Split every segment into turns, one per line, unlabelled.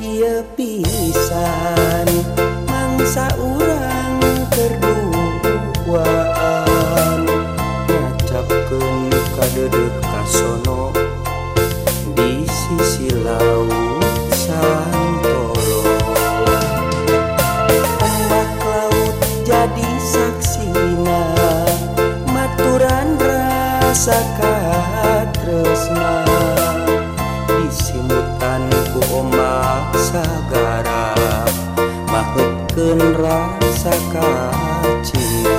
dia pisan mangsa dedek kasono di sisi laut Santoro. Anak laut jadi saksina Maturan rasa katresna. Di simutan ku omak sagara Mahutkeun rasa kacinta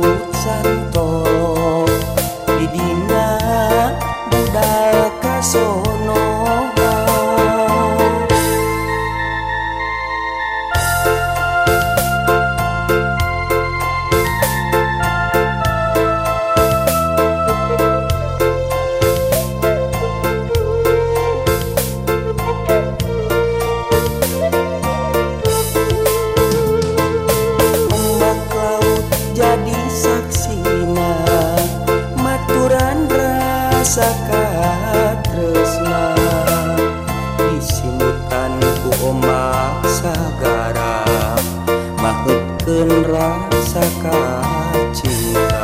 不在 kan rasa cinta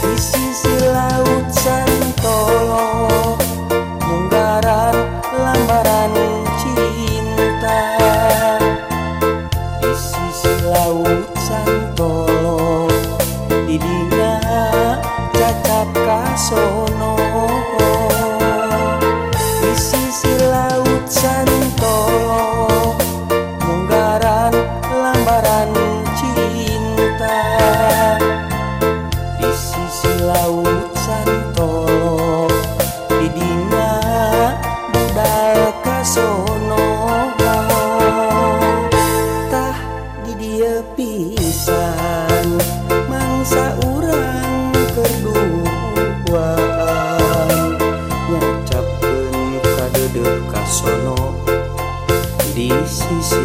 di sisi laut santolo menggarap lambaran cinta. Di sisi laut 星星